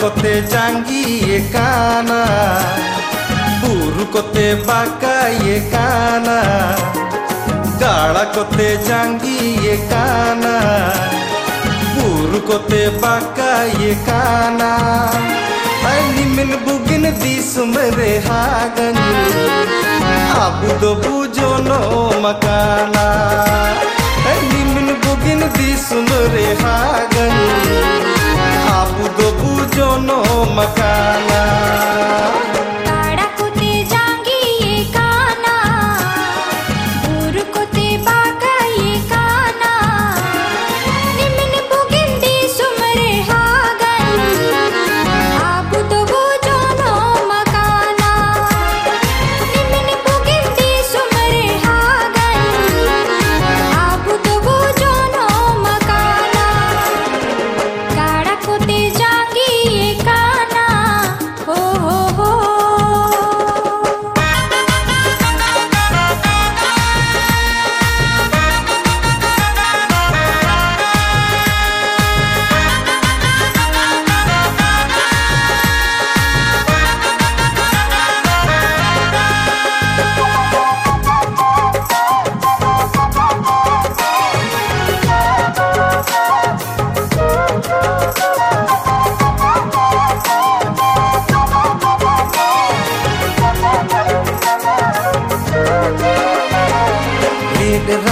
कोते जांगी काना, बुरु कोते बाकाई काना गाड़ा कोते जांगी काना, बुरु कोते बाकाई काना। आनी मिन बुगिन दी सुमरे हागन अब तो मकाना।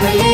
family.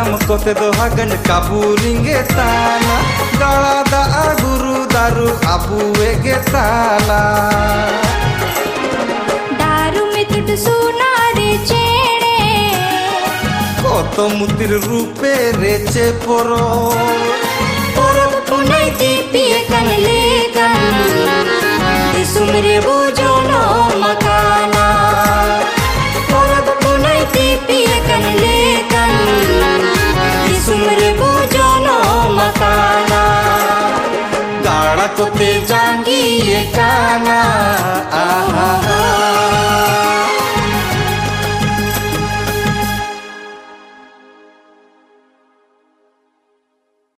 ಗಮಕೋತೆ ಹಾಗನ್ ಕಾಬೂಲಿಂಗೆ ತಾನ ಗಳಾದ ಗುರು ದಾರು ಅಬುವೆಗೆ ತಾಲ ದಾರು ಮಿತ್ರ ಸುನಾರಿ ಚೇಡೆ কত মুতির রূপে রেচে পর পরব পুনাই দিপি কানলে কান ইসুমরে বোঝ